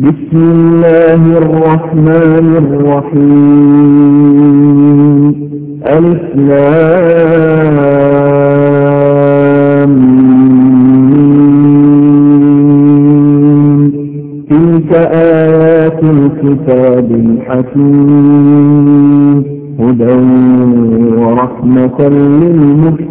بسم الله الرحمن الرحيم. ألف تلك آيات الكتاب الحكيم. هدى ورحمة للمحسنين.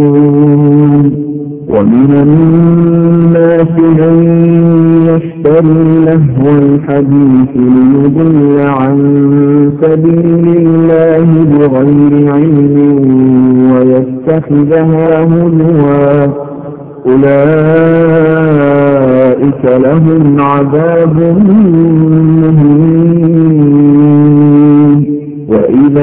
يشتري لهو الحديث ليضل عن سبيل الله بغير علم ويتخذها هزوا أولئك لهم عذاب مهين.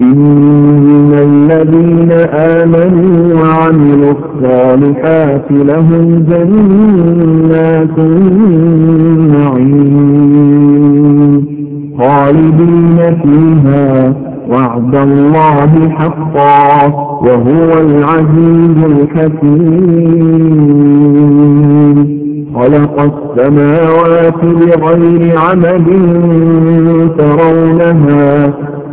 إن الذين آمنوا وعملوا الصالحات لهم جنات النعيم خالدين فيها وعد الله حقا وهو العزيز الحكيم. خلق السماوات بغير عمد ترونها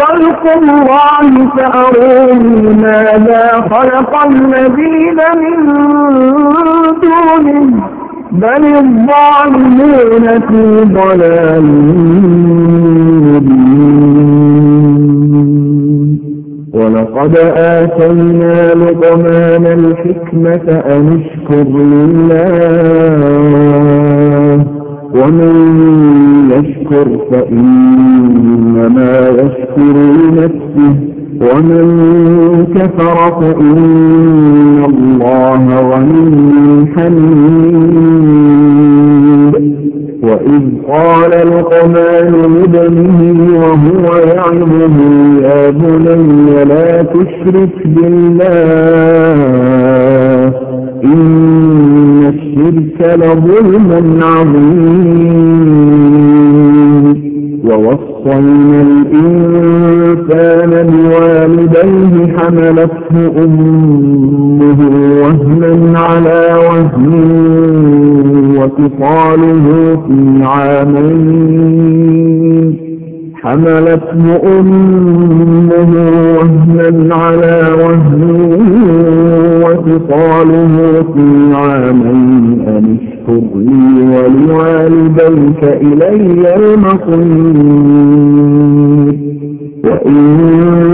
خلق الله فأروني ماذا خلق الذين من دونه. بل الظالمون في ضلال ولقد آتينا لقمان الحكمة أن اشكر لله. ومن يشكر فإنما يشكر لنفسه ومن كفر فإن الله غني حميد. وإذ قال لقمان لابنه وهو يعظه يا بني لا تشرك بالله إن الشرك لظلم عظيم. ووصينا بوالديه حملته أمه وهنا على وهن وفصاله في عامين. حملته أمه وهنا على وهن وفصاله في عامين. أن اشكر لي ولوالديك إلي المصير. وإن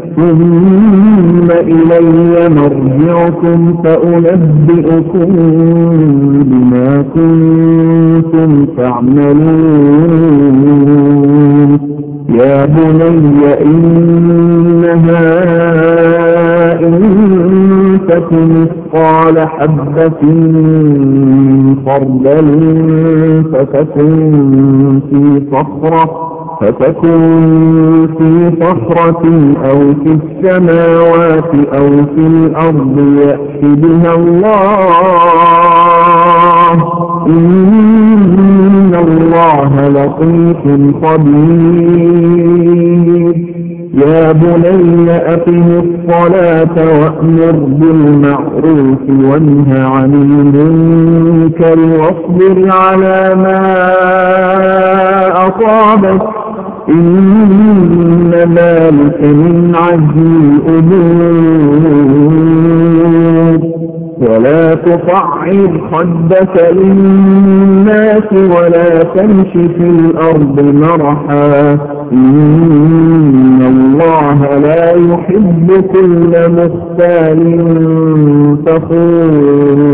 ثم إلي مرجعكم فأنبئكم بما كنتم تعملون. يا بني إنها إن تكن مثقال حبة من خردل فتكن في صخرة فتكن في صخرة أو في السماوات أو في الأرض يأتي بها الله إن الله لطيف خبير يا بني أقم الصلاة وأمر بالمعروف وانه عن المنكر واصبر على ما أصابك إن ذلك من عزم الأمور. ولا تصعر خدك للناس ولا تمش في الأرض مرحا. إن الله لا يحب كل مختال فخور.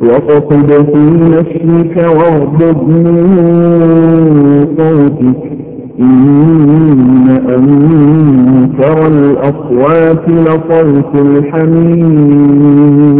وقصد في نفسك واغضب من صوتك. إن أنكر الأصوات لصوت الحميد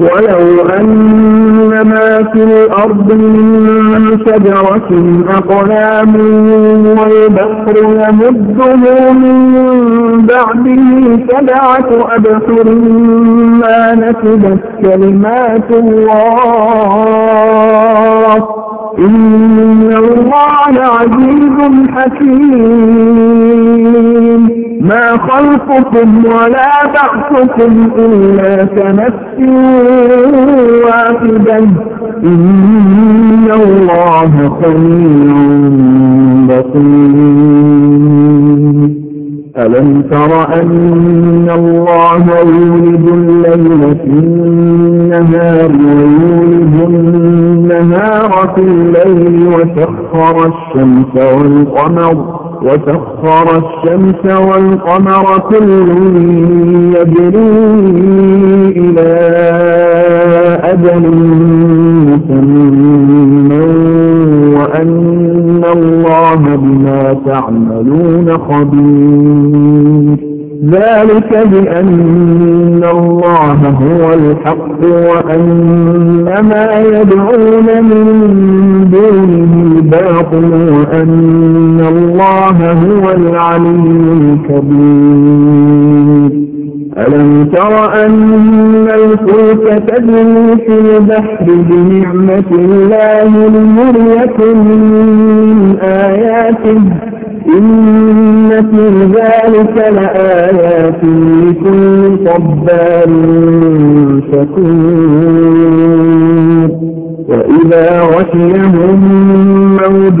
ولو أن ما في الأرض من شجرة أقلام والبحر يمده من بعده سبعة أبحر ما نفدت كلمات الله. إن الله عزيز حكيم ما خلقكم ولا بعثكم إلا كنفس واحدة إن الله خير بصير ألم تر أن الله يولد الليل في في الليل وسخر الشمس والقمر وسخر الشمس والقمر كل يجري إلى أجل مسمى وأن الله بما تعملون خبير. ذلك بأن الله هو الحق وأن ما يدعون من دونه الباطل وأن الله هو العلي الكبير ألم تر أن الفلك تجري في البحر بنعمة الله لنريكم من آياته إن في ذلك لآيات لكل صبار شكور وإذا غشيهم موج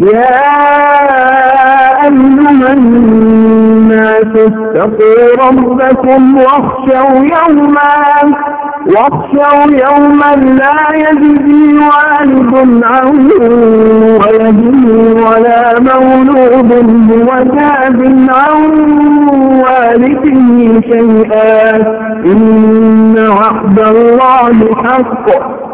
يا أيها الناس اتقوا ربكم واخشوا يوما واخشوا يوما لا يجزي والد عن ولده ولا مولود بوجاب عن والده شيئا. إن وعد الله حق.